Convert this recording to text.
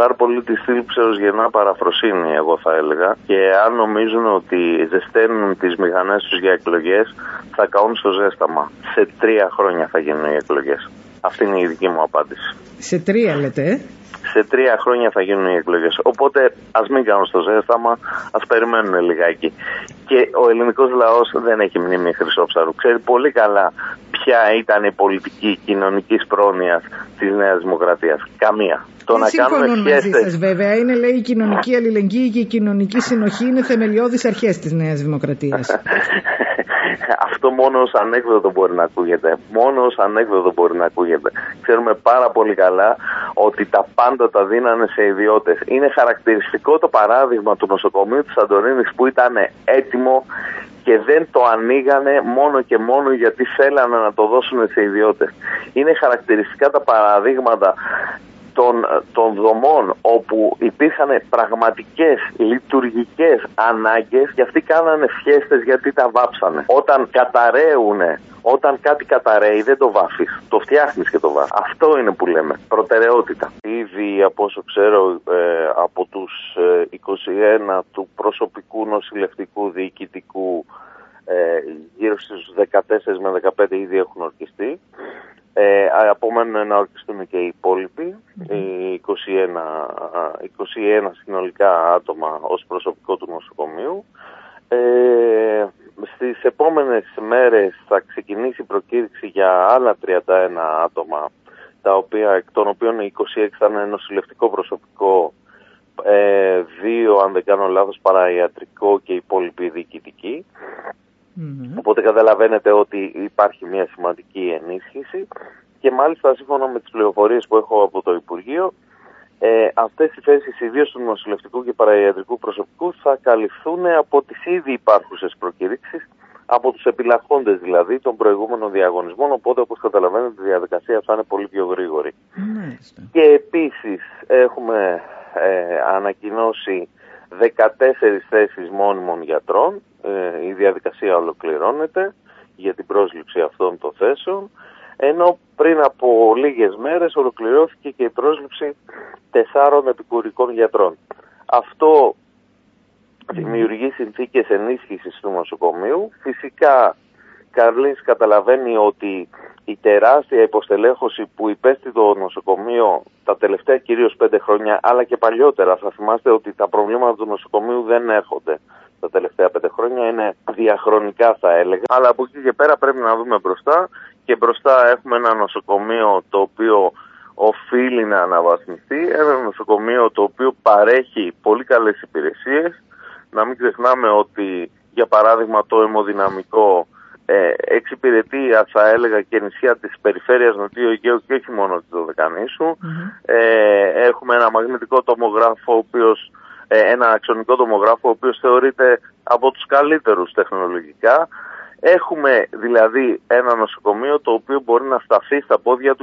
γάρ πολύ τη θλίψεως γεννά παραφροσύνη, εγώ θα έλεγα. Και αν νομίζουν ότι ζεσταίνουν τις μηχανές τους για εκλογές, θα καούν στο ζέσταμα. Σε τρία χρόνια θα γίνουν οι εκλογές. Αυτή είναι η δική μου απάντηση. Σε τρία λέτε, ε; Σε τρία χρόνια θα γίνουν οι εκλογές. Οπότε ας μην κάνουν στο ζέσταμα, ας περιμένουν λιγάκι. Και ο ελληνικός λαός δεν έχει μνήμη χρυσόψαρου. Ξέρει πολύ καλά ποια ήταν η πολιτική κοινωνικής πρόνοιας της Νέας Δημοκρατίας. Καμία. Το δεν να συμφωνούν μαζί σας, βέβαια. Είναι, λέει, η κοινωνική αλληλεγγύη και η κοινωνική συνοχή είναι θεμελιώδεις αρχές της Νέας Δημοκρατίας. Αυτό μόνο ως ανέκδοτο μπορεί να ακούγεται. Μόνο ως ανέκδοτο μπορεί να ακούγεται. Ξέρουμε πάρα πολύ καλά ότι τα πάντα τα δίνανε σε ιδιώτες. Είναι χαρακτηριστικό το παράδειγμα του νοσοκομείου της Σαντορίνη που ήταν έτοιμο και δεν το ανοίγανε μόνο και μόνο γιατί θέλανε να το δώσουν σε ιδιώτες. Είναι χαρακτηριστικά τα παραδείγματα των, των δομών όπου υπήρχαν πραγματικές λειτουργικές ανάγκες και αυτοί κάνανε φιέστες γιατί τα βάψανε. Όταν καταραίουνε όταν κάτι καταραίει δεν το βάφεις, το φτιάχνεις και το βάφεις. Αυτό είναι που λέμε, προτεραιότητα. Ήδη από όσο ξέρω ε, από τους 21 ε, του προσωπικού νοσηλευτικού διοικητικού ε, γύρω στους 14 με 15 ήδη έχουν ορκιστεί. Ε, απομένουν να ορκιστούν και οι υπόλοιποι, οι 21, 21 συνολικά άτομα ως προσωπικό του νοσοκομείου. Ε, στις επόμενες μέρες θα ξεκινήσει η προκήρυξη για άλλα 31 άτομα, τα οποία, εκ των οποίων οι 26 θα είναι νοσηλευτικό προσωπικό, ε, δύο αν δεν κάνω λάθος παραϊατρικό και οι υπόλοιποι διοικητικοί. Mm-hmm. Οπότε καταλαβαίνετε ότι υπάρχει μια σημαντική ενίσχυση και μάλιστα σύμφωνα με τις πληροφορίες που έχω από το Υπουργείο ε, αυτές οι θέσεις ιδίως του νοσηλευτικού και παραϊατρικού προσωπικού θα καλυφθούν από τις ήδη υπάρχουσες προκηρύξεις από τους επιλαχόντες δηλαδή των προηγούμενων διαγωνισμών οπότε όπως καταλαβαίνετε η διαδικασία θα είναι πολύ πιο γρήγορη. Και επίσης έχουμε ε, ανακοινώσει 14 θέσεις μόνιμων γιατρών ε, η διαδικασία ολοκληρώνεται για την πρόσληψη αυτών των θέσεων ενώ πριν από λίγες μέρες ολοκληρώθηκε και η πρόσληψη τεσσάρων επικουρικών γιατρών. Αυτό δημιουργεί συνθήκες ενίσχυσης του νοσοκομείου. Φυσικά, Καρλής καταλαβαίνει ότι η τεράστια υποστελέχωση που υπέστη το νοσοκομείο τα τελευταία κυρίως πέντε χρόνια, αλλά και παλιότερα, θα θυμάστε ότι τα προβλήματα του νοσοκομείου δεν έρχονται τα τελευταία πέντε χρόνια, είναι διαχρονικά θα έλεγα. Αλλά από εκεί και πέρα πρέπει να δούμε μπροστά και μπροστά έχουμε ένα νοσοκομείο το οποίο οφείλει να αναβαθμιστεί, ένα νοσοκομείο το οποίο παρέχει πολύ καλές υπηρεσίες. Να μην ξεχνάμε ότι για παράδειγμα το αιμοδυναμικό ε, εξυπηρετεί θα έλεγα και νησιά της περιφέρειας Νοτιού Αιγαίου και όχι μόνο της δωδεκανησου Ε, έχουμε ένα μαγνητικό τομογράφο ο οποίος ε, ένα αξονικό τομογράφο ο οποίος θεωρείται από τους καλύτερους τεχνολογικά. Έχουμε δηλαδή ένα νοσοκομείο το οποίο μπορεί να σταθεί στα πόδια του